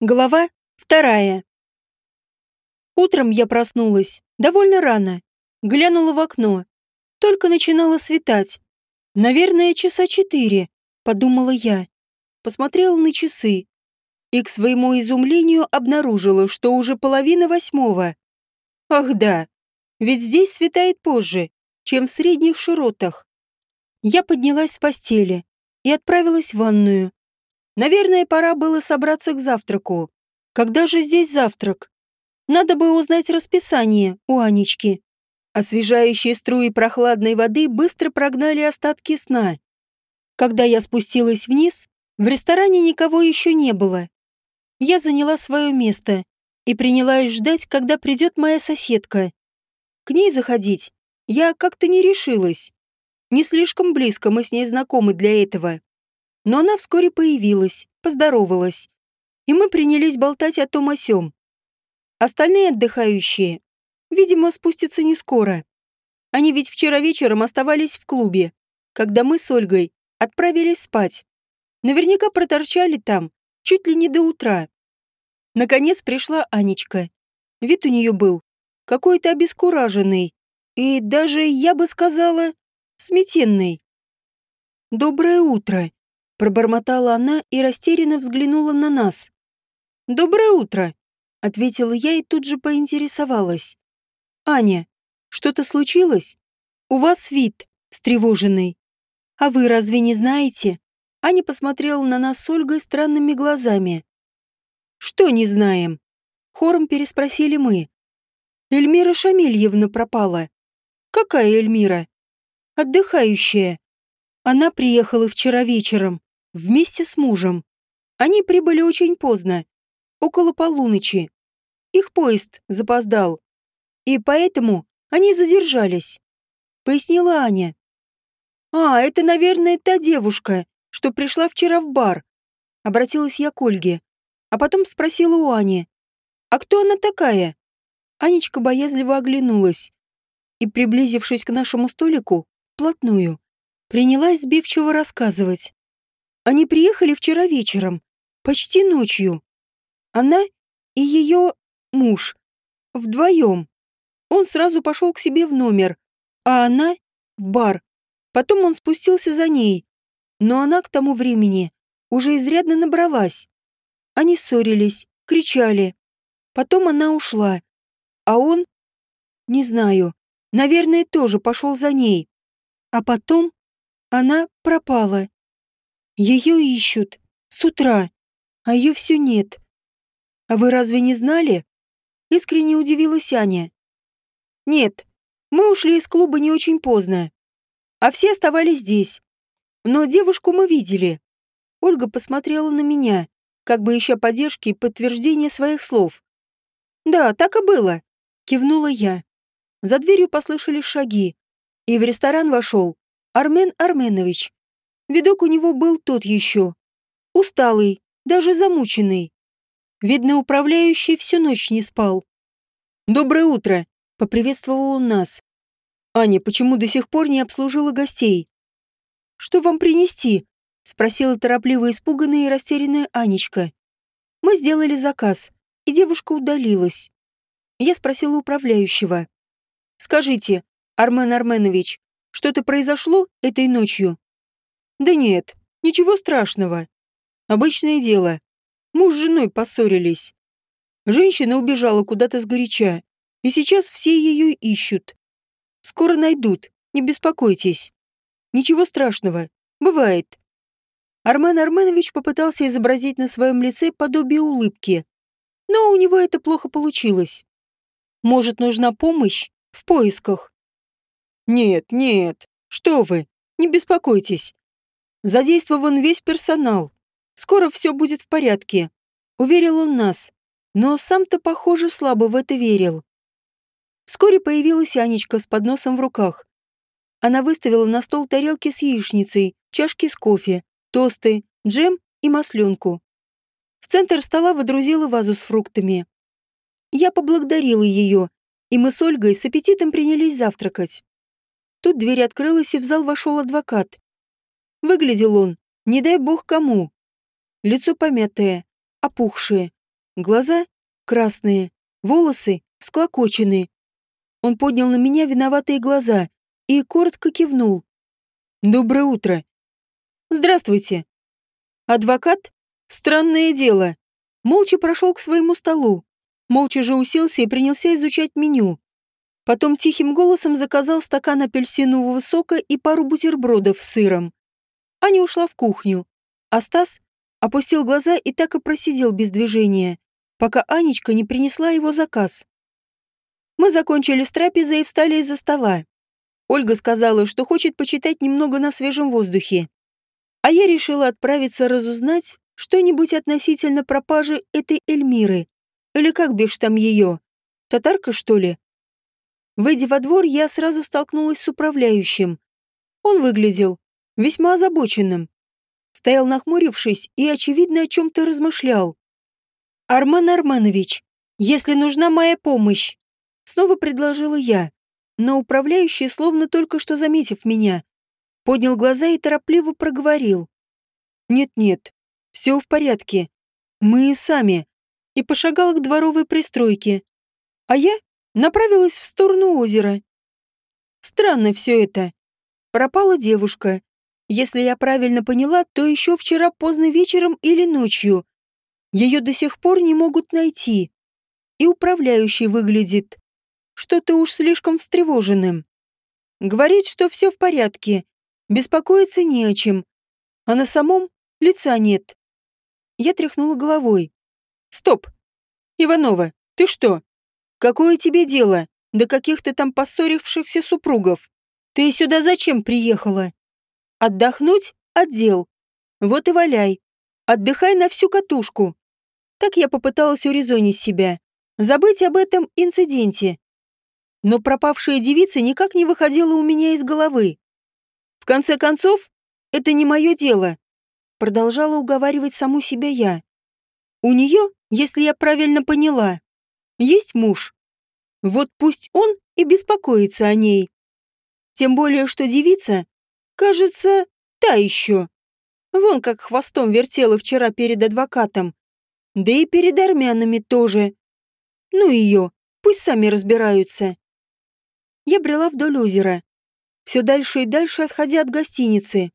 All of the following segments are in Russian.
Глава вторая. Утром я проснулась довольно рано. Глянула в окно. Только начинало светать. Наверное, часа четыре, подумала я. Посмотрела на часы. И к своему изумлению обнаружила, что уже половина восьмого. Ах да, ведь здесь светает позже, чем в средних широтах. Я поднялась с постели и отправилась в ванную. Наверное, пора было собраться к завтраку. Когда же здесь завтрак? Надо бы узнать расписание у Анечки. Освежающие струи прохладной воды быстро прогнали остатки сна. Когда я спустилась вниз, в ресторане никого еще не было. Я заняла свое место и принялась ждать, когда придет моя соседка. К ней заходить я как-то не решилась. Не слишком близко мы с ней знакомы для этого. Но она вскоре появилась, поздоровалась. И мы принялись болтать о том о сём. Остальные отдыхающие, видимо, спустятся не скоро. Они ведь вчера вечером оставались в клубе, когда мы с Ольгой отправились спать. Наверняка проторчали там чуть ли не до утра. Наконец пришла Анечка. Вид у нее был какой-то обескураженный и даже, я бы сказала, сметенный. «Доброе утро», Пробормотала она и растерянно взглянула на нас. «Доброе утро», — ответила я и тут же поинтересовалась. «Аня, что-то случилось? У вас вид встревоженный. А вы разве не знаете?» Аня посмотрела на нас с Ольгой странными глазами. «Что не знаем?» Хором переспросили мы. «Эльмира Шамильевна пропала». «Какая Эльмира?» «Отдыхающая. Она приехала вчера вечером вместе с мужем. Они прибыли очень поздно, около полуночи. Их поезд запоздал, и поэтому они задержались, пояснила Аня. А, это, наверное, та девушка, что пришла вчера в бар. Обратилась я к Ольге, а потом спросила у Ани, а кто она такая? Анечка боязливо оглянулась и, приблизившись к нашему столику, вплотную, принялась сбивчиво рассказывать. Они приехали вчера вечером, почти ночью. Она и ее муж. Вдвоем. Он сразу пошел к себе в номер, а она — в бар. Потом он спустился за ней. Но она к тому времени уже изрядно набралась. Они ссорились, кричали. Потом она ушла. А он... Не знаю. Наверное, тоже пошел за ней. А потом она пропала. Ее ищут. С утра. А ее все нет. А вы разве не знали? Искренне удивилась Аня. Нет. Мы ушли из клуба не очень поздно. А все оставались здесь. Но девушку мы видели. Ольга посмотрела на меня, как бы ища поддержки и подтверждения своих слов. «Да, так и было», — кивнула я. За дверью послышались шаги, и в ресторан вошел Армен Арменович. Видок у него был тот еще. Усталый, даже замученный. Видно, управляющий всю ночь не спал. «Доброе утро!» — поприветствовал он нас. «Аня, почему до сих пор не обслужила гостей?» «Что вам принести?» — спросила торопливо испуганная и растерянная Анечка. Мы сделали заказ, и девушка удалилась. Я спросила управляющего. «Скажите, Армен Арменович, что-то произошло этой ночью?» Да нет, ничего страшного. Обычное дело. Муж с женой поссорились. Женщина убежала куда-то сгоряча, и сейчас все ее ищут. Скоро найдут, не беспокойтесь. Ничего страшного, бывает. Армен Арменович попытался изобразить на своем лице подобие улыбки, но у него это плохо получилось. Может, нужна помощь в поисках? Нет, нет, что вы, не беспокойтесь. Задействован весь персонал. Скоро все будет в порядке. Уверил он нас. Но сам-то, похоже, слабо в это верил. Вскоре появилась Анечка с подносом в руках. Она выставила на стол тарелки с яичницей, чашки с кофе, тосты, джем и масленку. В центр стола водрузила вазу с фруктами. Я поблагодарила ее, и мы с Ольгой с аппетитом принялись завтракать. Тут дверь открылась, и в зал вошел адвокат. Выглядел он, не дай бог кому. Лицо помятое, опухшее, Глаза красные, волосы всклокочены. Он поднял на меня виноватые глаза и коротко кивнул. «Доброе утро». «Здравствуйте». Адвокат? Странное дело. Молча прошел к своему столу. Молча же уселся и принялся изучать меню. Потом тихим голосом заказал стакан апельсинового сока и пару бутербродов с сыром. Аня ушла в кухню, а Стас опустил глаза и так и просидел без движения, пока Анечка не принесла его заказ. Мы закончили с трапезой и встали из-за стола. Ольга сказала, что хочет почитать немного на свежем воздухе. А я решила отправиться разузнать что-нибудь относительно пропажи этой Эльмиры. Или как бишь там ее? Татарка, что ли? Выйдя во двор, я сразу столкнулась с управляющим. Он выглядел весьма озабоченным. Стоял нахмурившись и, очевидно, о чем-то размышлял. «Арман Арманович, если нужна моя помощь!» Снова предложила я, но управляющий, словно только что заметив меня, поднял глаза и торопливо проговорил. «Нет-нет, все в порядке. Мы сами». И пошагал к дворовой пристройке. А я направилась в сторону озера. Странно все это. Пропала девушка. Если я правильно поняла, то еще вчера поздно вечером или ночью. Ее до сих пор не могут найти. И управляющий выглядит что-то уж слишком встревоженным. Говорит, что все в порядке, беспокоиться не о чем, а на самом лица нет. Я тряхнула головой. Стоп. Иванова, ты что? Какое тебе дело до каких-то там поссорившихся супругов? Ты сюда зачем приехала? Отдохнуть? Отдел. Вот и валяй. Отдыхай на всю катушку. Так я попыталась урезонить себя. Забыть об этом инциденте. Но пропавшая девица никак не выходила у меня из головы. В конце концов, это не мое дело. Продолжала уговаривать саму себя я. У нее, если я правильно поняла, есть муж. Вот пусть он и беспокоится о ней. Тем более, что девица, кажется, та еще. Вон как хвостом вертела вчера перед адвокатом. Да и перед армянами тоже. Ну ее, пусть сами разбираются. Я брела вдоль озера, все дальше и дальше отходя от гостиницы.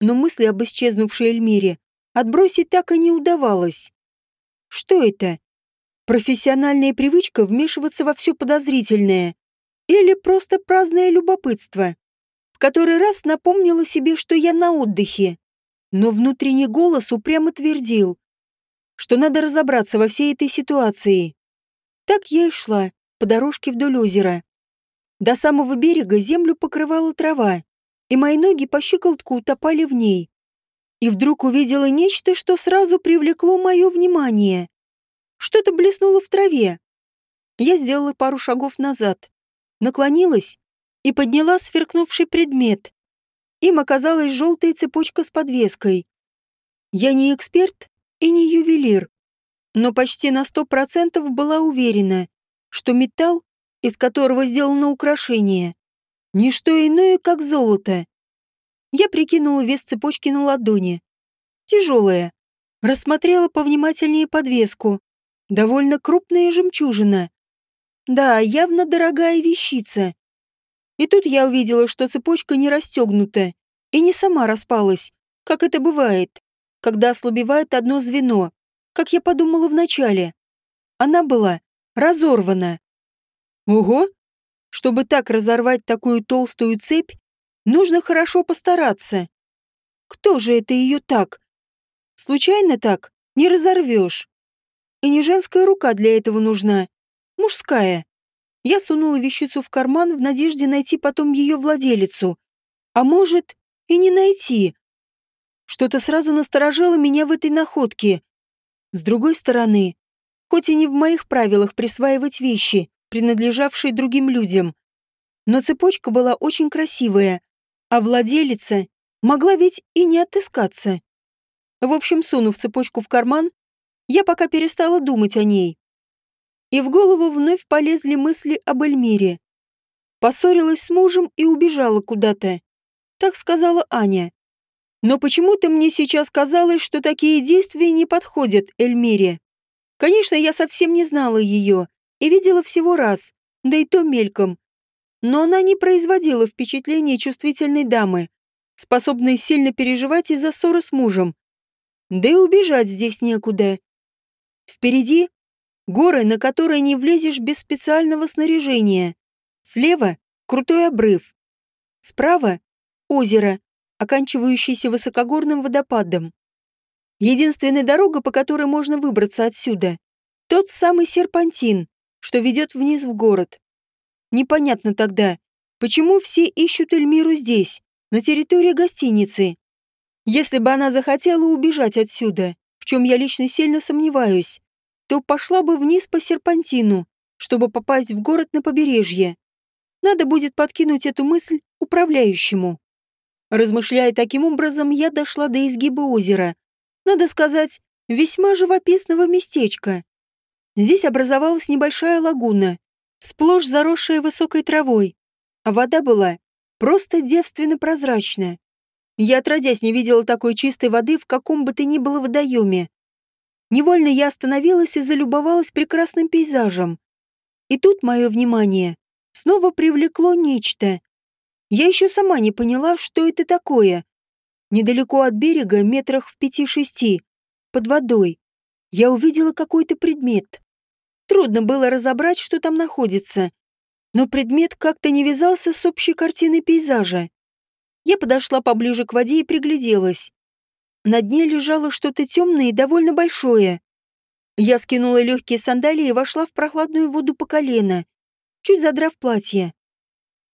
Но мысли об исчезнувшей Эльмире отбросить так и не удавалось. Что это? Профессиональная привычка вмешиваться во все подозрительное? Или просто праздное любопытство? В который раз напомнила себе, что я на отдыхе. Но внутренний голос упрямо твердил, что надо разобраться во всей этой ситуации. Так я и шла по дорожке вдоль озера. До самого берега землю покрывала трава, и мои ноги по щиколотку утопали в ней. И вдруг увидела нечто, что сразу привлекло мое внимание. Что-то блеснуло в траве. Я сделала пару шагов назад, наклонилась и подняла сверкнувший предмет. Им оказалась желтая цепочка с подвеской. Я не эксперт и не ювелир, но почти на сто процентов была уверена, что металл, из которого сделано украшение, не что иное, как золото. Я прикинула вес цепочки на ладони. Тяжелая. Рассмотрела повнимательнее подвеску. Довольно крупная жемчужина. Да, явно дорогая вещица. И тут я увидела, что цепочка не расстегнута и не сама распалась, как это бывает, когда ослабевает одно звено, как я подумала вначале. Она была разорвана. Ого! Чтобы так разорвать такую толстую цепь, нужно хорошо постараться. Кто же это ее так? Случайно так не разорвешь. И не женская рука для этого нужна, мужская. Я сунула вещицу в карман в надежде найти потом ее владелицу. А может, и не найти. Что-то сразу насторожило меня в этой находке. С другой стороны, хоть и не в моих правилах присваивать вещи, принадлежавшие другим людям, но цепочка была очень красивая, а владелица могла ведь и не отыскаться. В общем, сунув цепочку в карман, я пока перестала думать о ней. И в голову вновь полезли мысли об Эльмире. Поссорилась с мужем и убежала куда-то. Так сказала Аня. Но почему-то мне сейчас казалось, что такие действия не подходят Эльмире. Конечно, я совсем не знала ее и видела всего раз, да и то мельком. Но она не производила впечатления чувствительной дамы, способной сильно переживать из-за ссоры с мужем. Да и убежать здесь некуда. Впереди горы, на которые не влезешь без специального снаряжения. Слева — крутой обрыв. Справа — озеро, оканчивающееся высокогорным водопадом. Единственная дорога, по которой можно выбраться отсюда, тот самый серпантин, что ведет вниз в город. Непонятно тогда, почему все ищут Эльмиру здесь, на территории гостиницы. Если бы она захотела убежать отсюда, в чем я лично сильно сомневаюсь, то пошла бы вниз по серпантину, чтобы попасть в город на побережье. Надо будет подкинуть эту мысль управляющему. Размышляя таким образом, я дошла до изгиба озера, надо сказать, весьма живописного местечка. Здесь образовалась небольшая лагуна, сплошь заросшая высокой травой, а вода была просто девственно прозрачная. Я отродясь не видела такой чистой воды в каком бы то ни было водоеме. Невольно я остановилась и залюбовалась прекрасным пейзажем. И тут мое внимание снова привлекло нечто. Я еще сама не поняла, что это такое, Недалеко от берега, метрах в пяти-шести, под водой, я увидела какой-то предмет. Трудно было разобрать, что там находится, но предмет как-то не вязался с общей картиной пейзажа. Я подошла поближе к воде и пригляделась. На дне лежало что-то темное и довольно большое. Я скинула легкие сандалии и вошла в прохладную воду по колено, чуть задрав платье.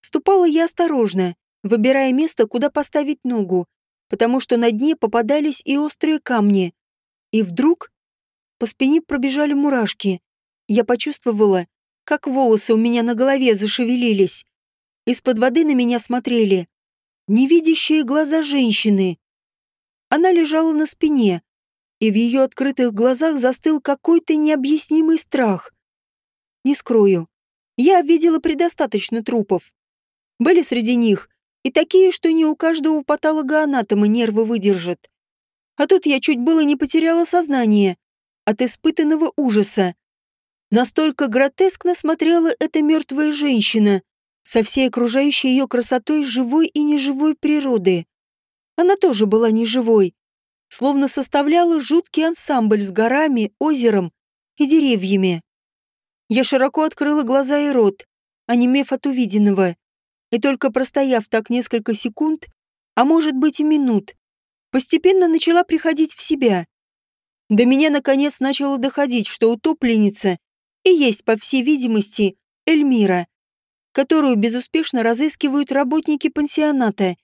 Ступала я осторожно, выбирая место, куда поставить ногу, потому что на дне попадались и острые камни. И вдруг по спине пробежали мурашки. Я почувствовала, как волосы у меня на голове зашевелились. Из-под воды на меня смотрели невидящие глаза женщины. Она лежала на спине, и в ее открытых глазах застыл какой-то необъяснимый страх. Не скрою, я видела предостаточно трупов. Были среди них и такие, что не у каждого патологоанатома нервы выдержат. А тут я чуть было не потеряла сознание от испытанного ужаса. Настолько гротескно смотрела эта мертвая женщина со всей окружающей ее красотой живой и неживой природы. Она тоже была неживой, словно составляла жуткий ансамбль с горами, озером и деревьями. Я широко открыла глаза и рот, онемев от увиденного и только простояв так несколько секунд, а может быть и минут, постепенно начала приходить в себя. До меня наконец начало доходить, что утопленница и есть, по всей видимости, Эльмира, которую безуспешно разыскивают работники пансионата.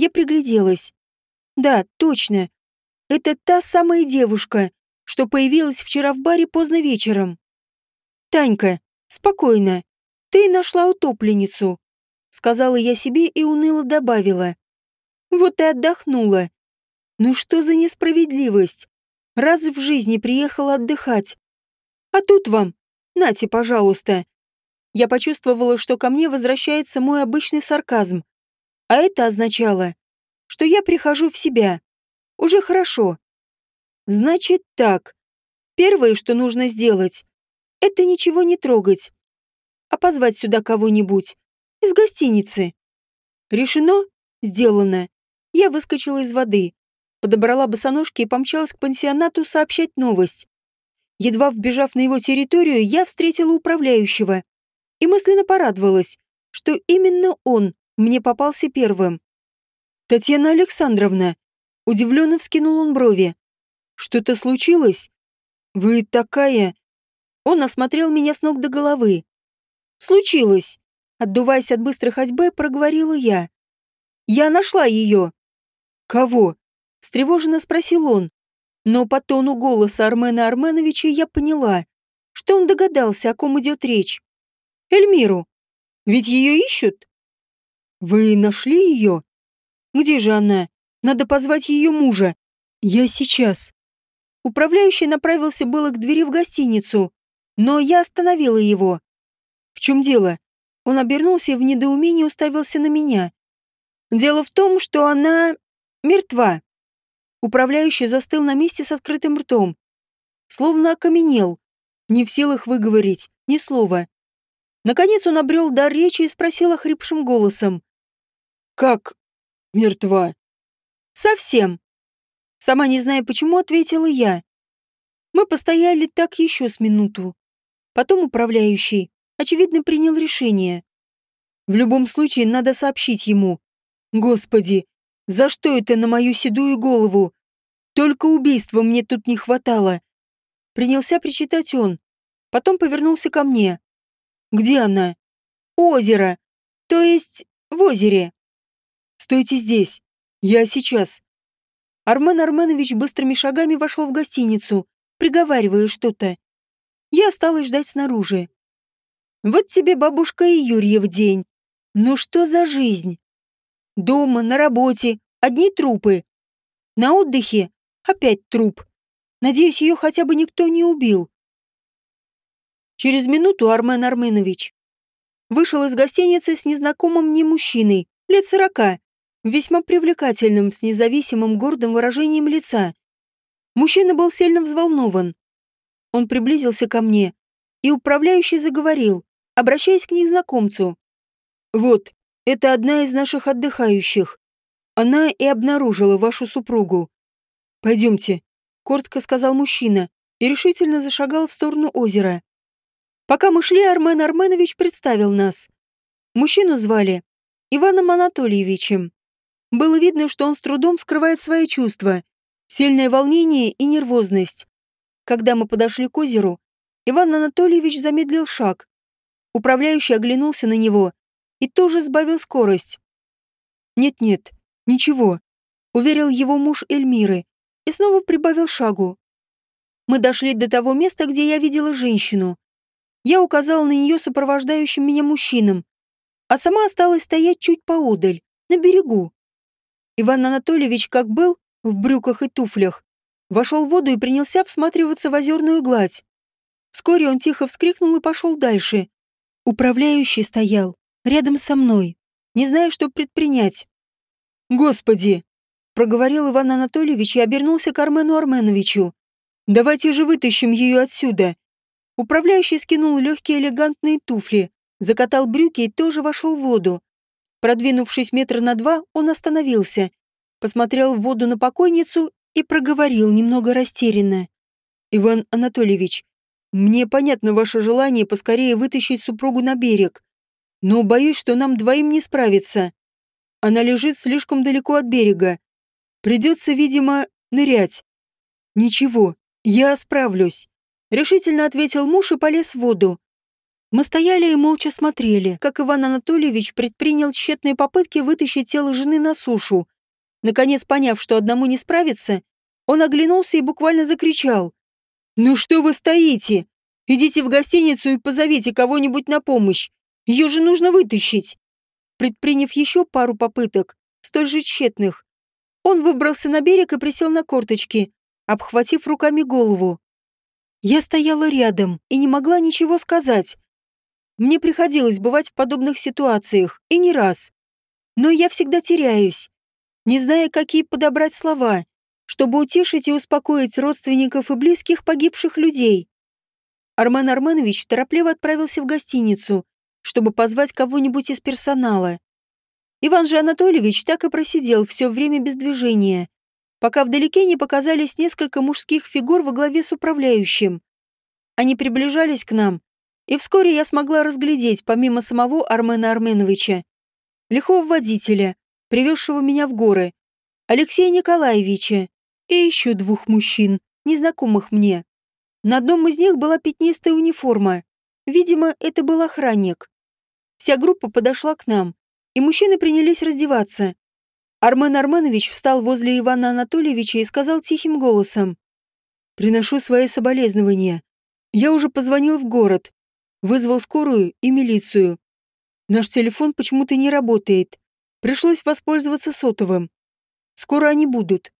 Я пригляделась. Да, точно. Это та самая девушка, что появилась вчера в баре поздно вечером. Танька, спокойно. Ты нашла утопленницу сказала я себе и уныло добавила. Вот и отдохнула. Ну что за несправедливость? Раз в жизни приехала отдыхать. А тут вам, нате, пожалуйста. Я почувствовала, что ко мне возвращается мой обычный сарказм. А это означало, что я прихожу в себя. Уже хорошо. Значит так. Первое, что нужно сделать, это ничего не трогать, а позвать сюда кого-нибудь, из гостиницы. Решено? Сделано. Я выскочила из воды, подобрала босоножки и помчалась к пансионату сообщать новость. Едва вбежав на его территорию, я встретила управляющего и мысленно порадовалась, что именно он мне попался первым. «Татьяна Александровна», — удивленно вскинул он брови. «Что-то случилось? Вы такая...» Он осмотрел меня с ног до головы. «Случилось. Отдуваясь от быстрой ходьбы, проговорила я. «Я нашла ее!» «Кого?» — встревоженно спросил он. Но по тону голоса Армена Арменовича я поняла, что он догадался, о ком идет речь. «Эльмиру! Ведь ее ищут?» «Вы нашли ее?» «Где же она? Надо позвать ее мужа. Я сейчас». Управляющий направился было к двери в гостиницу, но я остановила его. «В чем дело?» Он обернулся и в недоумении уставился на меня. Дело в том, что она мертва. Управляющий застыл на месте с открытым ртом. словно окаменел, не в силах выговорить ни слова. Наконец он обрел дар речи и спросил охрипшим голосом. «Как мертва?» «Совсем». Сама не зная почему, ответила я. Мы постояли так еще с минуту. Потом управляющий, очевидно, принял решение. В любом случае, надо сообщить ему. Господи, за что это на мою седую голову? Только убийства мне тут не хватало. Принялся причитать он. Потом повернулся ко мне. Где она? Озеро. То есть в озере. Стойте здесь. Я сейчас. Армен Арменович быстрыми шагами вошел в гостиницу, приговаривая что-то. Я осталась ждать снаружи. Вот тебе бабушка и Юрьев день. Ну что за жизнь? Дома, на работе, одни трупы. На отдыхе опять труп. Надеюсь, ее хотя бы никто не убил. Через минуту Армен Арменович вышел из гостиницы с незнакомым мне мужчиной, лет сорока, весьма привлекательным, с независимым гордым выражением лица. Мужчина был сильно взволнован. Он приблизился ко мне, и управляющий заговорил, обращаясь к незнакомцу. «Вот, это одна из наших отдыхающих. Она и обнаружила вашу супругу. Пойдемте», — коротко сказал мужчина и решительно зашагал в сторону озера. Пока мы шли, Армен Арменович представил нас. Мужчину звали Иваном Анатольевичем. Было видно, что он с трудом скрывает свои чувства, сильное волнение и нервозность. Когда мы подошли к озеру, Иван Анатольевич замедлил шаг. Управляющий оглянулся на него и тоже сбавил скорость. «Нет-нет, ничего», — уверил его муж Эльмиры и снова прибавил шагу. Мы дошли до того места, где я видела женщину. Я указала на нее сопровождающим меня мужчинам, а сама осталась стоять чуть поодаль, на берегу. Иван Анатольевич, как был, в брюках и туфлях, вошел в воду и принялся всматриваться в озерную гладь. Вскоре он тихо вскрикнул и пошел дальше. Управляющий стоял рядом со мной, не зная, что предпринять. «Господи!» — проговорил Иван Анатольевич и обернулся к Армену Арменовичу. «Давайте же вытащим ее отсюда!» Управляющий скинул легкие элегантные туфли, закатал брюки и тоже вошел в воду. Продвинувшись метра на два, он остановился, посмотрел в воду на покойницу и проговорил немного растерянно. «Иван Анатольевич, мне понятно ваше желание поскорее вытащить супругу на берег, но боюсь, что нам двоим не справиться. Она лежит слишком далеко от берега. Придется, видимо, нырять». «Ничего, я справлюсь», — решительно ответил муж и полез в воду. Мы стояли и молча смотрели, как Иван Анатольевич предпринял тщетные попытки вытащить тело жены на сушу. Наконец, поняв, что одному не справиться, он оглянулся и буквально закричал. «Ну что вы стоите? Идите в гостиницу и позовите кого-нибудь на помощь. Ее же нужно вытащить». Предприняв еще пару попыток, столь же тщетных, он выбрался на берег и присел на корточки, обхватив руками голову. Я стояла рядом и не могла ничего сказать. Мне приходилось бывать в подобных ситуациях, и не раз. Но я всегда теряюсь, не зная, какие подобрать слова, чтобы утешить и успокоить родственников и близких погибших людей. Армен Арменович торопливо отправился в гостиницу, чтобы позвать кого-нибудь из персонала. Иван же Анатольевич так и просидел все время без движения, пока вдалеке не показались несколько мужских фигур во главе с управляющим. Они приближались к нам, и вскоре я смогла разглядеть, помимо самого Армена Арменовича, лихого водителя, привезшего меня в горы, Алексея Николаевича и еще двух мужчин, незнакомых мне. На одном из них была пятнистая униформа. Видимо, это был охранник. Вся группа подошла к нам, и мужчины принялись раздеваться. Армен Арменович встал возле Ивана Анатольевича и сказал тихим голосом. «Приношу свои соболезнования. Я уже позвонил в город. Вызвал скорую и милицию. Наш телефон почему-то не работает. Пришлось воспользоваться сотовым. Скоро они будут.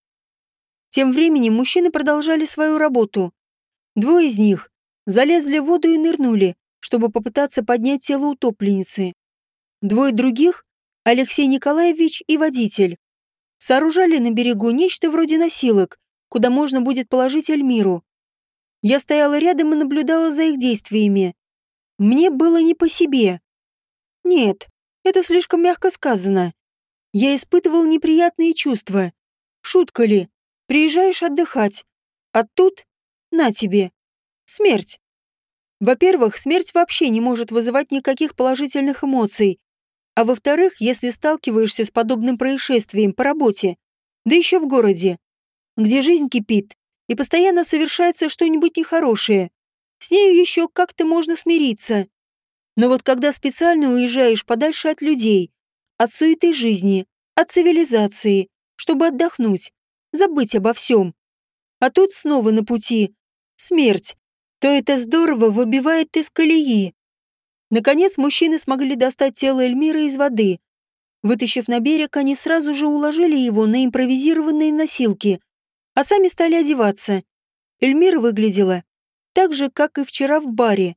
Тем временем мужчины продолжали свою работу. Двое из них залезли в воду и нырнули, чтобы попытаться поднять тело утопленницы. Двое других, Алексей Николаевич и водитель, сооружали на берегу нечто вроде носилок, куда можно будет положить Эльмиру. Я стояла рядом и наблюдала за их действиями. Мне было не по себе. Нет, это слишком мягко сказано. Я испытывал неприятные чувства. Шутка ли? Приезжаешь отдыхать. А тут на тебе. Смерть. Во-первых, смерть вообще не может вызывать никаких положительных эмоций. А во-вторых, если сталкиваешься с подобным происшествием по работе, да еще в городе, где жизнь кипит, и постоянно совершается что-нибудь нехорошее, с нею еще как-то можно смириться. Но вот когда специально уезжаешь подальше от людей, от суеты жизни, от цивилизации, чтобы отдохнуть, забыть обо всем, а тут снова на пути смерть, то это здорово выбивает из колеи. Наконец мужчины смогли достать тело Эльмира из воды. Вытащив на берег, они сразу же уложили его на импровизированные носилки, а сами стали одеваться. Эльмира выглядела так же, как и вчера в баре.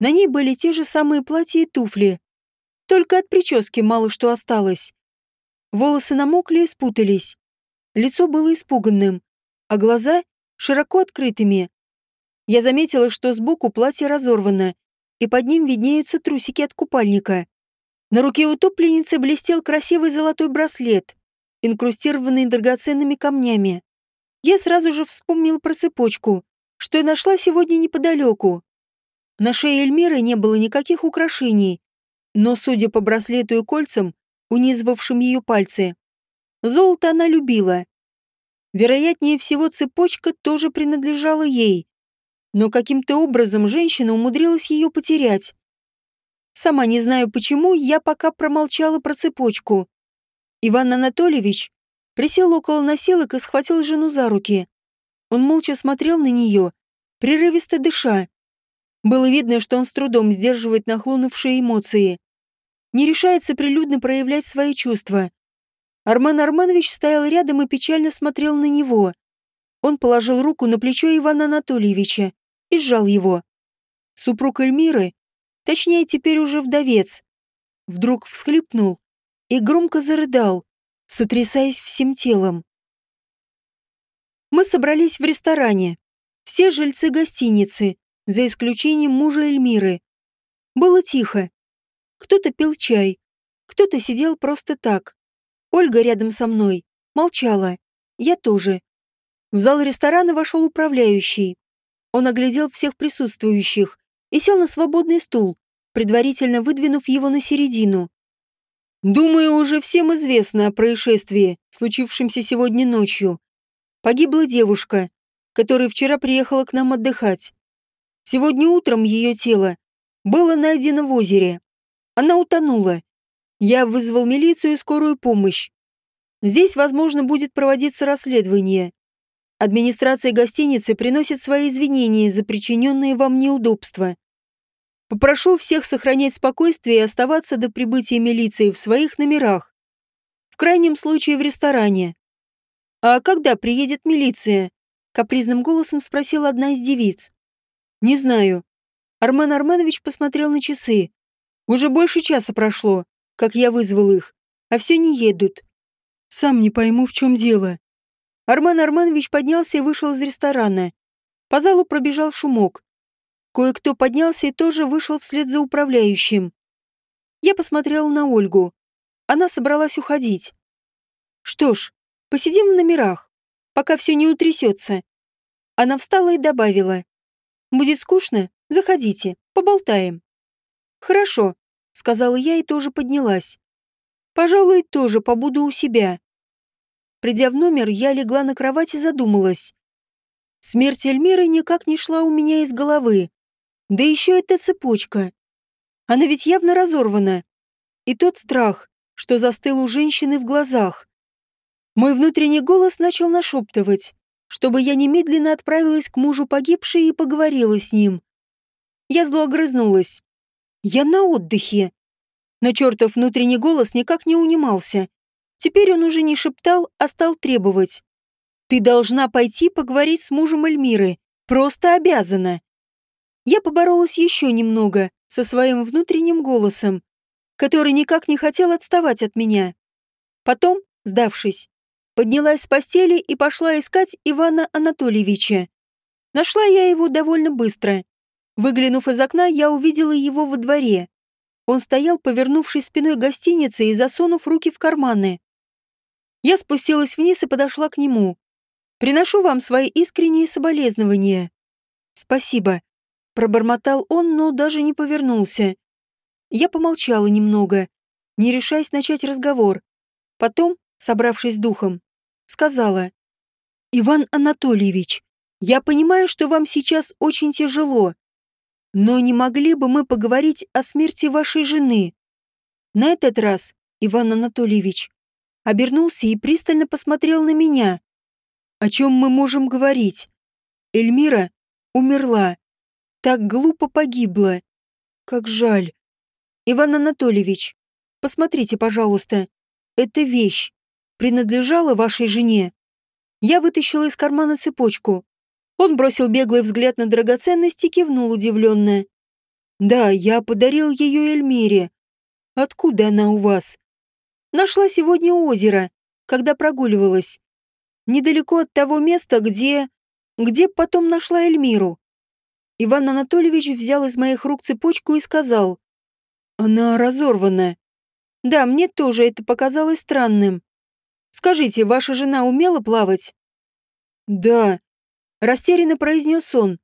На ней были те же самые платья и туфли. Только от прически мало что осталось. Волосы намокли и спутались. Лицо было испуганным, а глаза широко открытыми. Я заметила, что сбоку платье разорвано, и под ним виднеются трусики от купальника. На руке утопленницы блестел красивый золотой браслет, инкрустированный драгоценными камнями. Я сразу же вспомнил про цепочку, что я нашла сегодня неподалеку. На шее Эльмиры не было никаких украшений, но, судя по браслету и кольцам, унизывавшим ее пальцы, золото она любила. Вероятнее всего, цепочка тоже принадлежала ей, но каким-то образом женщина умудрилась ее потерять. Сама не знаю почему, я пока промолчала про цепочку. Иван Анатольевич присел около носилок и схватил жену за руки. Он молча смотрел на нее, прерывисто дыша. Было видно, что он с трудом сдерживает нахлынувшие эмоции. Не решается прилюдно проявлять свои чувства. Арман Арманович стоял рядом и печально смотрел на него. Он положил руку на плечо Ивана Анатольевича и сжал его. Супруг Эльмиры, точнее теперь уже вдовец, вдруг всхлипнул и громко зарыдал, сотрясаясь всем телом. Мы собрались в ресторане. Все жильцы гостиницы, за исключением мужа Эльмиры. Было тихо. Кто-то пил чай, кто-то сидел просто так. Ольга рядом со мной молчала. Я тоже. В зал ресторана вошел управляющий. Он оглядел всех присутствующих и сел на свободный стул, предварительно выдвинув его на середину. «Думаю, уже всем известно о происшествии, случившемся сегодня ночью. Погибла девушка, которая вчера приехала к нам отдыхать. Сегодня утром ее тело было найдено в озере. Она утонула. Я вызвал милицию и скорую помощь. Здесь, возможно, будет проводиться расследование. Администрация гостиницы приносит свои извинения за причиненные вам неудобства. Попрошу всех сохранять спокойствие и оставаться до прибытия милиции в своих номерах. В крайнем случае в ресторане. А когда приедет милиция? Капризным голосом спросила одна из девиц. Не знаю. Армен Арменович посмотрел на часы. Уже больше часа прошло, как я вызвал их, а все не едут. Сам не пойму, в чем дело. Арман Арманович поднялся и вышел из ресторана. По залу пробежал шумок. Кое-кто поднялся и тоже вышел вслед за управляющим. Я посмотрела на Ольгу. Она собралась уходить. Что ж, посидим в номерах, пока все не утрясется. Она встала и добавила. Будет скучно? Заходите, поболтаем. Хорошо, сказала я и тоже поднялась. Пожалуй, тоже побуду у себя. Придя в номер, я легла на кровать и задумалась. Смерть Эльмиры никак не шла у меня из головы. Да еще эта цепочка. Она ведь явно разорвана. И тот страх, что застыл у женщины в глазах. Мой внутренний голос начал нашептывать, чтобы я немедленно отправилась к мужу погибшей и поговорила с ним. Я зло огрызнулась. Я на отдыхе. Но чертов внутренний голос никак не унимался. Теперь он уже не шептал, а стал требовать. «Ты должна пойти поговорить с мужем Эльмиры. Просто обязана». Я поборолась еще немного со своим внутренним голосом, который никак не хотел отставать от меня. Потом, сдавшись, поднялась с постели и пошла искать Ивана Анатольевича. Нашла я его довольно быстро. Выглянув из окна, я увидела его во дворе. Он стоял, повернувшись спиной к гостинице и засунув руки в карманы. Я спустилась вниз и подошла к нему. «Приношу вам свои искренние соболезнования». «Спасибо», — пробормотал он, но даже не повернулся. Я помолчала немного, не решаясь начать разговор. Потом, собравшись духом, сказала. «Иван Анатольевич, я понимаю, что вам сейчас очень тяжело, но не могли бы мы поговорить о смерти вашей жены?» На этот раз, Иван Анатольевич, обернулся и пристально посмотрел на меня. «О чем мы можем говорить? Эльмира умерла. Так глупо погибла. Как жаль. Иван Анатольевич, посмотрите, пожалуйста. Эта вещь принадлежала вашей жене?» Я вытащила из кармана цепочку. Он бросил беглый взгляд на драгоценность и кивнул удивленно. «Да, я подарил ее Эльмире. Откуда она у вас?» «Нашла сегодня у озера, когда прогуливалась. Недалеко от того места, где... где потом нашла Эльмиру». Иван Анатольевич взял из моих рук цепочку и сказал. «Она разорвана». «Да, мне тоже это показалось странным. Скажите, ваша жена умела плавать?» «Да», — растерянно произнес он.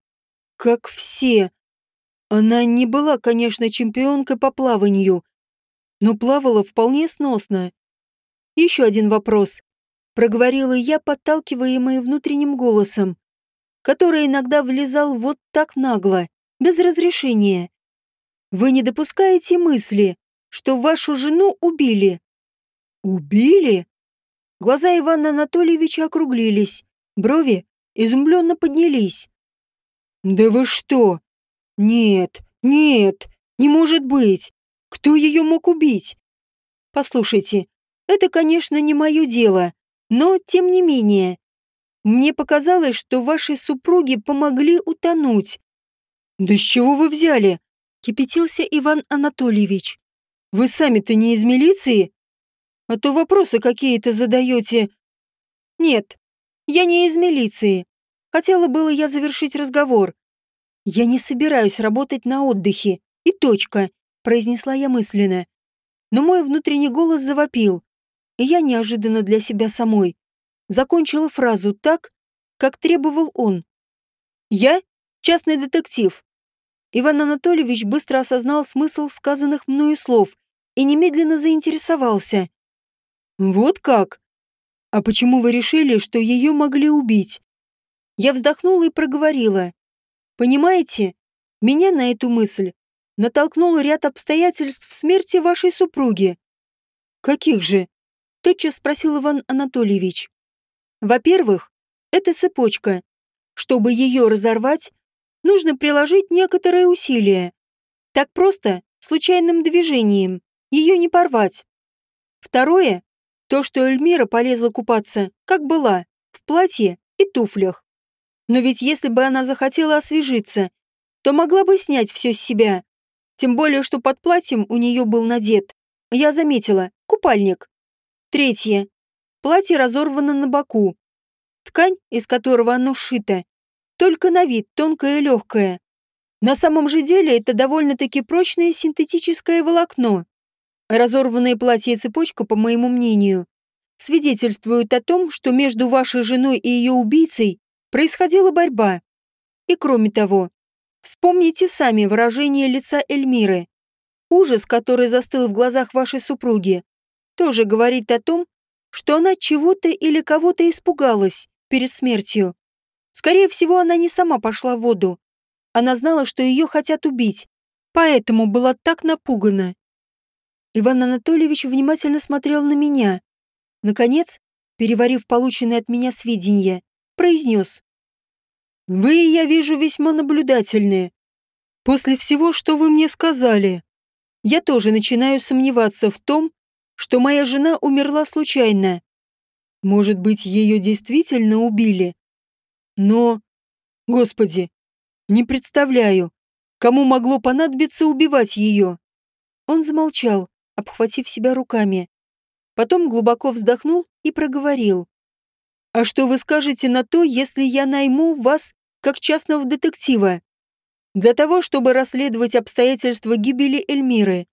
«Как все. Она не была, конечно, чемпионкой по плаванию, но плавала вполне сносно. Еще один вопрос. Проговорила я, подталкиваемая внутренним голосом, который иногда влезал вот так нагло, без разрешения. Вы не допускаете мысли, что вашу жену убили? Убили? Глаза Ивана Анатольевича округлились, брови изумленно поднялись. «Да вы что? Нет, нет, не может быть! Кто ее мог убить?» «Послушайте, это, конечно, не мое дело, но, тем не менее, мне показалось, что ваши супруги помогли утонуть». «Да с чего вы взяли?» — кипятился Иван Анатольевич. «Вы сами-то не из милиции?» А то вопросы какие-то задаете. Нет, я не из милиции. Хотела было я завершить разговор. Я не собираюсь работать на отдыхе. И точка, произнесла я мысленно. Но мой внутренний голос завопил. И я неожиданно для себя самой закончила фразу так, как требовал он. Я частный детектив. Иван Анатольевич быстро осознал смысл сказанных мною слов и немедленно заинтересовался. «Вот как? А почему вы решили, что ее могли убить?» Я вздохнула и проговорила. «Понимаете, меня на эту мысль натолкнул ряд обстоятельств смерти вашей супруги». «Каких же?» – тотчас спросил Иван Анатольевич. «Во-первых, это цепочка. Чтобы ее разорвать, нужно приложить некоторые усилия. Так просто, случайным движением, ее не порвать. Второе то, что Эльмира полезла купаться, как была, в платье и туфлях. Но ведь если бы она захотела освежиться, то могла бы снять все с себя. Тем более, что под платьем у нее был надет. Я заметила, купальник. Третье. Платье разорвано на боку. Ткань, из которого оно сшито, только на вид тонкая и легкая. На самом же деле это довольно-таки прочное синтетическое волокно. Разорванное платье и цепочка, по моему мнению, свидетельствуют о том, что между вашей женой и ее убийцей происходила борьба. И кроме того, вспомните сами выражение лица Эльмиры. Ужас, который застыл в глазах вашей супруги, тоже говорит о том, что она чего-то или кого-то испугалась перед смертью. Скорее всего, она не сама пошла в воду. Она знала, что ее хотят убить, поэтому была так напугана. Иван Анатольевич внимательно смотрел на меня. Наконец, переварив полученные от меня сведения, произнес. «Вы, я вижу, весьма наблюдательные. После всего, что вы мне сказали, я тоже начинаю сомневаться в том, что моя жена умерла случайно. Может быть, ее действительно убили? Но, господи, не представляю, кому могло понадобиться убивать ее». Он замолчал, обхватив себя руками. Потом глубоко вздохнул и проговорил. «А что вы скажете на то, если я найму вас как частного детектива. Для того, чтобы расследовать обстоятельства гибели Эльмиры.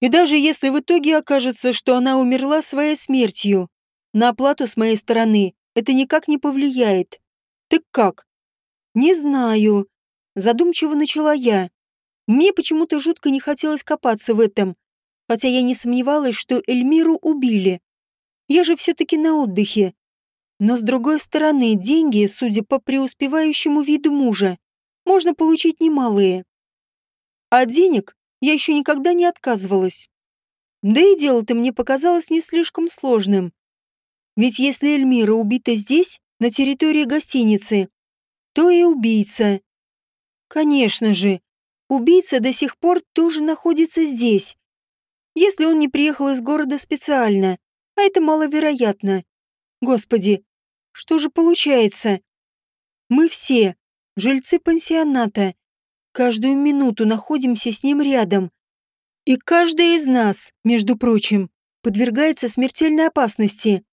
И даже если в итоге окажется, что она умерла своей смертью, на оплату с моей стороны это никак не повлияет. Так как? Не знаю. Задумчиво начала я. Мне почему-то жутко не хотелось копаться в этом, хотя я не сомневалась, что Эльмиру убили. Я же все-таки на отдыхе. Но с другой стороны, деньги, судя по преуспевающему виду мужа, можно получить немалые. А денег я еще никогда не отказывалась. Да и дело-то мне показалось не слишком сложным. Ведь если Эльмира убита здесь, на территории гостиницы, то и убийца. Конечно же, убийца до сих пор тоже находится здесь. Если он не приехал из города специально, а это маловероятно. Господи, что же получается? Мы все, жильцы пансионата, каждую минуту находимся с ним рядом. И каждый из нас, между прочим, подвергается смертельной опасности.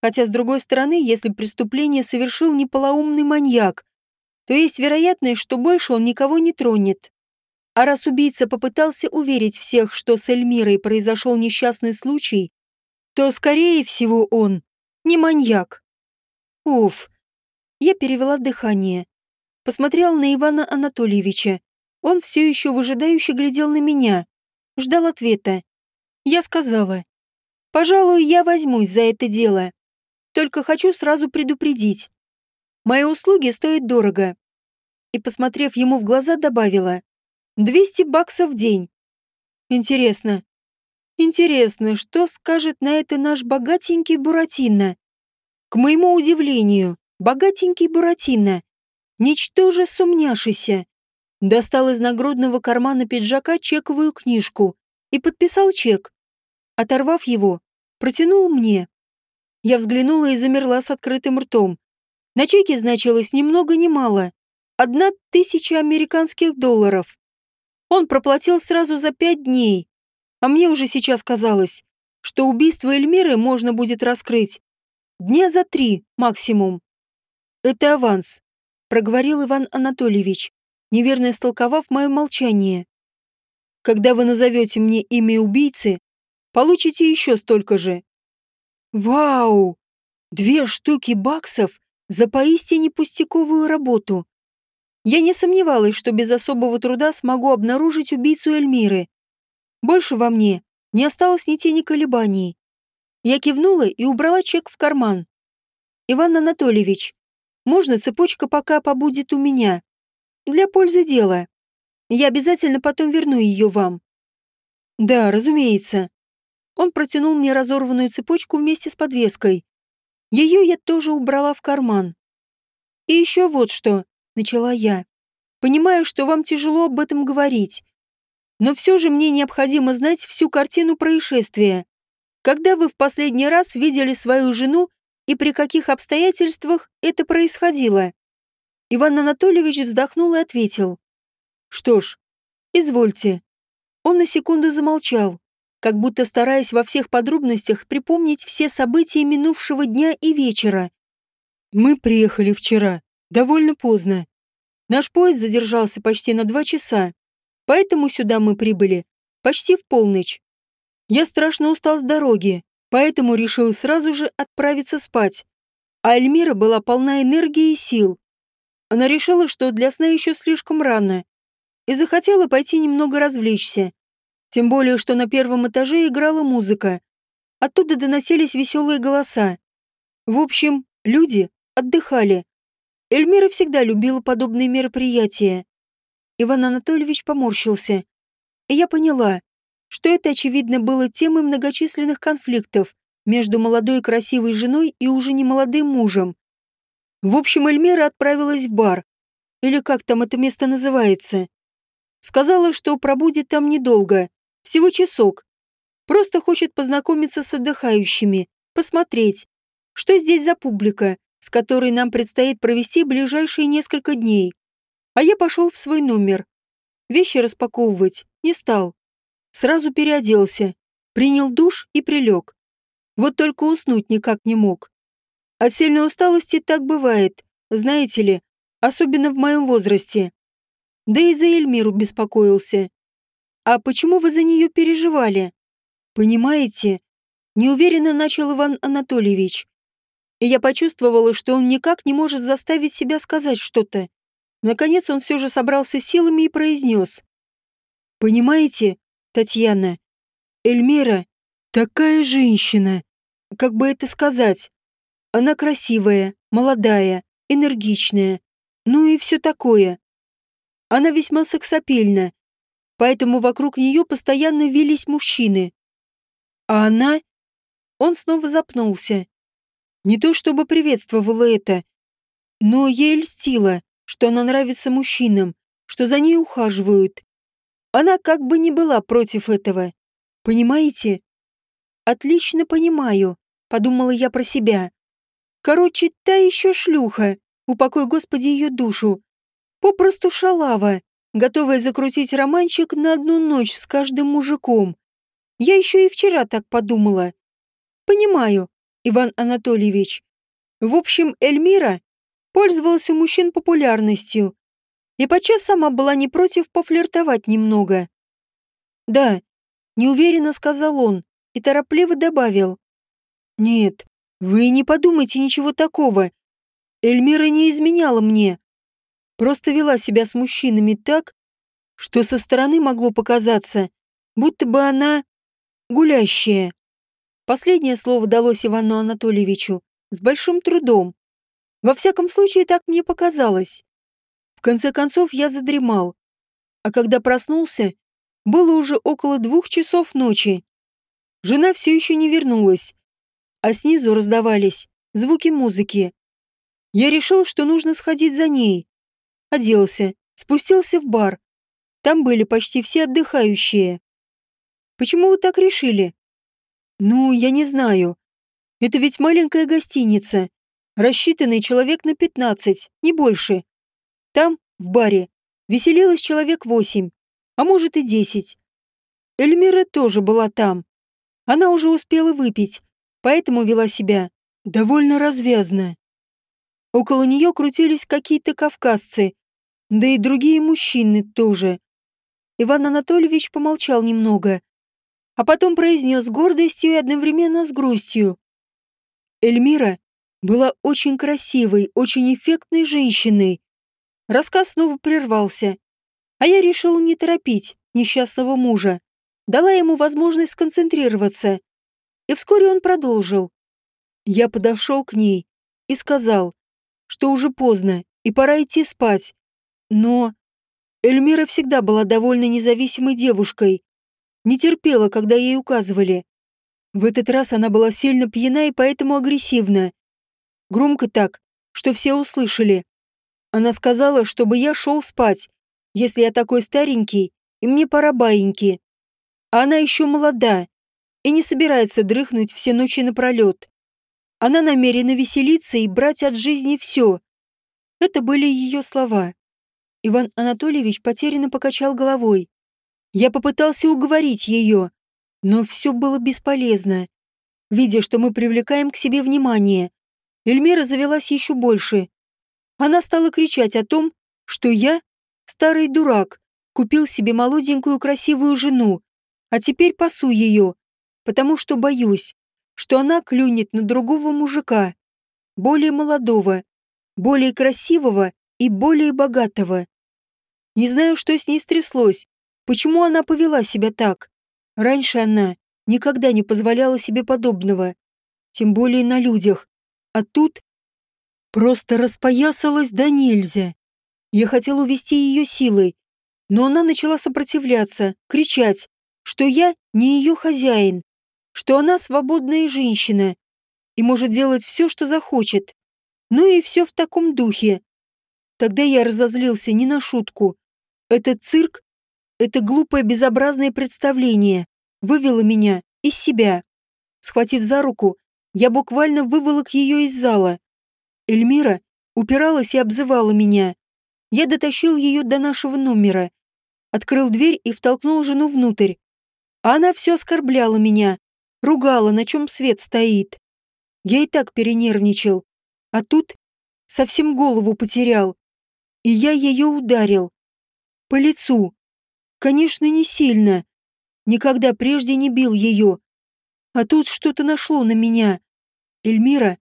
Хотя, с другой стороны, если преступление совершил не полоумный маньяк, то есть вероятность, что больше он никого не тронет. А раз убийца попытался уверить всех, что с Эльмирой произошел несчастный случай, то, скорее всего, он не маньяк. Уф. Я перевела дыхание. Посмотрел на Ивана Анатольевича. Он все еще выжидающе глядел на меня. Ждал ответа. Я сказала. «Пожалуй, я возьмусь за это дело. Только хочу сразу предупредить. Мои услуги стоят дорого. И, посмотрев ему в глаза, добавила. 200 баксов в день. Интересно. Интересно, что скажет на это наш богатенький Буратино? К моему удивлению, богатенький Буратино, ничтоже сумняшися, достал из нагрудного кармана пиджака чековую книжку и подписал чек. Оторвав его, протянул мне. Я взглянула и замерла с открытым ртом. На чеке значилось ни много ни мало. Одна тысяча американских долларов. Он проплатил сразу за пять дней. А мне уже сейчас казалось, что убийство Эльмиры можно будет раскрыть дня за три максимум. Это аванс, проговорил Иван Анатольевич, неверно истолковав мое молчание. Когда вы назовете мне имя убийцы, получите еще столько же. Вау! Две штуки баксов за поистине пустяковую работу. Я не сомневалась, что без особого труда смогу обнаружить убийцу Эльмиры. Больше во мне не осталось ни тени колебаний. Я кивнула и убрала чек в карман. «Иван Анатольевич, можно цепочка пока побудет у меня? Для пользы дела. Я обязательно потом верну ее вам». «Да, разумеется». Он протянул мне разорванную цепочку вместе с подвеской. Ее я тоже убрала в карман. «И еще вот что», — начала я. «Понимаю, что вам тяжело об этом говорить, но все же мне необходимо знать всю картину происшествия. Когда вы в последний раз видели свою жену и при каких обстоятельствах это происходило?» Иван Анатольевич вздохнул и ответил. «Что ж, извольте». Он на секунду замолчал, как будто стараясь во всех подробностях припомнить все события минувшего дня и вечера. Мы приехали вчера, довольно поздно. Наш поезд задержался почти на два часа, поэтому сюда мы прибыли почти в полночь. Я страшно устал с дороги, поэтому решил сразу же отправиться спать. А Эльмира была полна энергии и сил. Она решила, что для сна еще слишком рано, и захотела пойти немного развлечься. Тем более, что на первом этаже играла музыка. Оттуда доносились веселые голоса. В общем, люди отдыхали. Эльмира всегда любила подобные мероприятия. Иван Анатольевич поморщился. И я поняла, что это, очевидно, было темой многочисленных конфликтов между молодой красивой женой и уже не молодым мужем. В общем, Эльмира отправилась в бар. Или как там это место называется. Сказала, что пробудет там недолго, всего часок. Просто хочет познакомиться с отдыхающими, посмотреть, что здесь за публика, с которой нам предстоит провести ближайшие несколько дней. А я пошел в свой номер. Вещи распаковывать не стал. Сразу переоделся, принял душ и прилег. Вот только уснуть никак не мог. От сильной усталости так бывает, знаете ли, особенно в моем возрасте. Да и за Эльмиру беспокоился. А почему вы за нее переживали? Понимаете, неуверенно начал Иван Анатольевич. И я почувствовала, что он никак не может заставить себя сказать что-то. Наконец он все же собрался силами и произнес. «Понимаете, Татьяна, Эльмира такая женщина, как бы это сказать. Она красивая, молодая, энергичная, ну и все такое. Она весьма сексапильна, поэтому вокруг нее постоянно вились мужчины. А она... Он снова запнулся. Не то чтобы приветствовала это, но ей льстило, что она нравится мужчинам, что за ней ухаживают. Она как бы не была против этого. Понимаете? Отлично понимаю, подумала я про себя. Короче, та еще шлюха, упокой Господи ее душу. Попросту шалава, готовая закрутить романчик на одну ночь с каждым мужиком. Я еще и вчера так подумала. Понимаю, Иван Анатольевич. В общем, Эльмира пользовалась у мужчин популярностью и подчас сама была не против пофлиртовать немного. «Да», — неуверенно сказал он и торопливо добавил. «Нет, вы не подумайте ничего такого. Эльмира не изменяла мне. Просто вела себя с мужчинами так, что со стороны могло показаться, будто бы она гулящая. Последнее слово далось Ивану Анатольевичу с большим трудом. Во всяком случае, так мне показалось. В конце концов, я задремал. А когда проснулся, было уже около двух часов ночи. Жена все еще не вернулась, а снизу раздавались звуки музыки. Я решил, что нужно сходить за ней. Оделся, спустился в бар. Там были почти все отдыхающие. Почему вы так решили? Ну, я не знаю. Это ведь маленькая гостиница, рассчитанный человек на пятнадцать, не больше. Там, в баре, веселилось человек восемь, а может и десять. Эльмира тоже была там. Она уже успела выпить, поэтому вела себя довольно развязно. Около нее крутились какие-то кавказцы, да и другие мужчины тоже. Иван Анатольевич помолчал немного, а потом произнес с гордостью и одновременно с грустью. Эльмира была очень красивой, очень эффектной женщиной. Рассказ снова прервался, а я решил не торопить несчастного мужа, дала ему возможность сконцентрироваться и вскоре он продолжил. Я подошел к ней и сказал, что уже поздно и пора идти спать. Но Эльмира всегда была довольно независимой девушкой. Не терпела, когда ей указывали. В этот раз она была сильно пьяна и поэтому агрессивна. Громко так, что все услышали. Она сказала, чтобы я шел спать, если я такой старенький, и мне пора баиньки. А она еще молода, и не собирается дрыхнуть все ночи напролет. Она намерена веселиться и брать от жизни все. Это были ее слова. Иван Анатольевич потерянно покачал головой. Я попытался уговорить ее, но все было бесполезно. Видя, что мы привлекаем к себе внимание, Эльмира завелась еще больше. Она стала кричать о том, что я, старый дурак, купил себе молоденькую красивую жену, а теперь пасу ее, потому что боюсь, что она клюнет на другого мужика, более молодого, более красивого и более богатого. Не знаю, что с ней стряслось, почему она повела себя так. Раньше она никогда не позволяла себе подобного, тем более на людях. А тут просто распоясалась да нельзя. Я хотел увести ее силой, но она начала сопротивляться, кричать, что я не ее хозяин, что она свободная женщина и может делать все, что захочет. Ну и все в таком духе. Тогда я разозлился не на шутку. Этот цирк, это глупое безобразное представление вывело меня из себя. Схватив за руку, я буквально выволок ее из зала. Эльмира упиралась и обзывала меня. Я дотащил ее до нашего номера, открыл дверь и втолкнул жену внутрь. Она все оскорбляла меня, ругала, на чем свет стоит. Я и так перенервничал. А тут совсем голову потерял. и я ее ударил. По лицу. Конечно, не сильно. Никогда прежде не бил ее. А тут что-то нашло на меня. Эльмира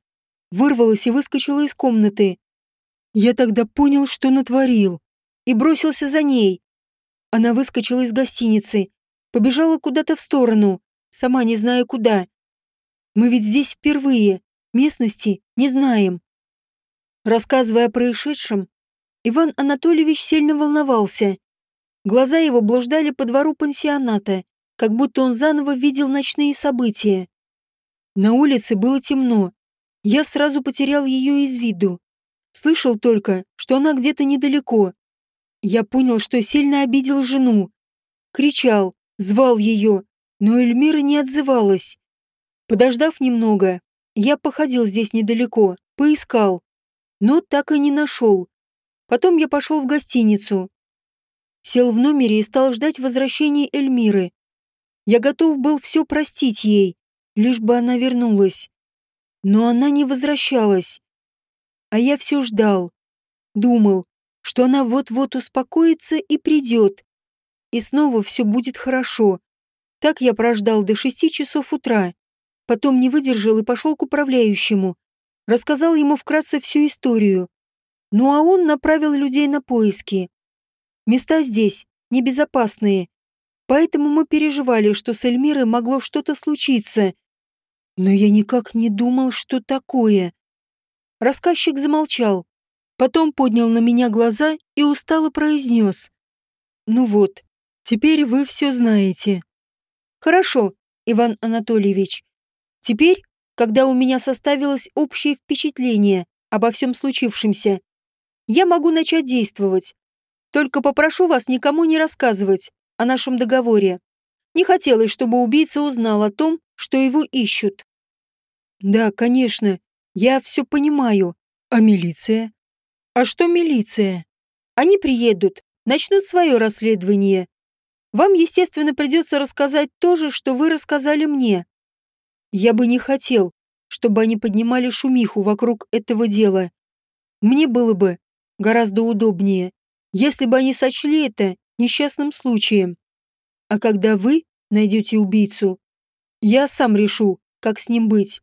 вырвалась и выскочила из комнаты. Я тогда понял, что натворил, и бросился за ней. Она выскочила из гостиницы, побежала куда-то в сторону, сама не зная куда. Мы ведь здесь впервые, местности не знаем. Рассказывая о происшедшем, Иван Анатольевич сильно волновался. Глаза его блуждали по двору пансионата, как будто он заново видел ночные события. На улице было темно. Я сразу потерял ее из виду. Слышал только, что она где-то недалеко. Я понял, что сильно обидел жену. Кричал, звал ее, но Эльмира не отзывалась. Подождав немного, я походил здесь недалеко, поискал, но так и не нашел. Потом я пошел в гостиницу. Сел в номере и стал ждать возвращения Эльмиры. Я готов был все простить ей, лишь бы она вернулась. Но она не возвращалась. А я все ждал. Думал, что она вот-вот успокоится и придет. И снова все будет хорошо. Так я прождал до шести часов утра. Потом не выдержал и пошел к управляющему. Рассказал ему вкратце всю историю. Ну а он направил людей на поиски. Места здесь небезопасные. Поэтому мы переживали, что с Эльмирой могло что-то случиться. Но я никак не думал, что такое. Рассказчик замолчал. Потом поднял на меня глаза и устало произнес. «Ну вот, теперь вы все знаете». «Хорошо, Иван Анатольевич. Теперь, когда у меня составилось общее впечатление обо всем случившемся, я могу начать действовать. Только попрошу вас никому не рассказывать о нашем договоре. Не хотелось, чтобы убийца узнал о том, что его ищут. Да, конечно, я все понимаю. А милиция? А что милиция? Они приедут, начнут свое расследование. Вам, естественно, придется рассказать то же, что вы рассказали мне. Я бы не хотел, чтобы они поднимали шумиху вокруг этого дела. Мне было бы гораздо удобнее, если бы они сочли это несчастным случаем. А когда вы найдете убийцу, я сам решу, как с ним быть.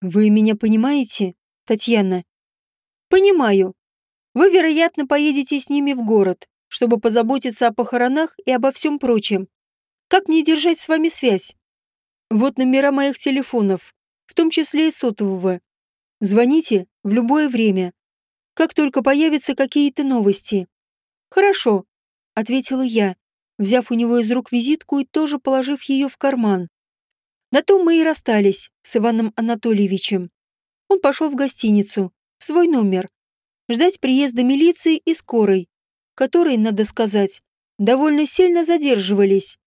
Вы меня понимаете, Татьяна? Понимаю. Вы, вероятно, поедете с ними в город, чтобы позаботиться о похоронах и обо всем прочем. Как мне держать с вами связь? Вот номера моих телефонов, в том числе и сотового. Звоните в любое время, как только появятся какие-то новости. Хорошо, ответила я, взяв у него из рук визитку и тоже положив ее в карман. На том мы и расстались с Иваном Анатольевичем. Он пошел в гостиницу, в свой номер, ждать приезда милиции и скорой, которые, надо сказать, довольно сильно задерживались.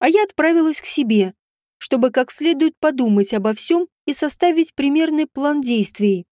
А я отправилась к себе, чтобы как следует подумать обо всем и составить примерный план действий.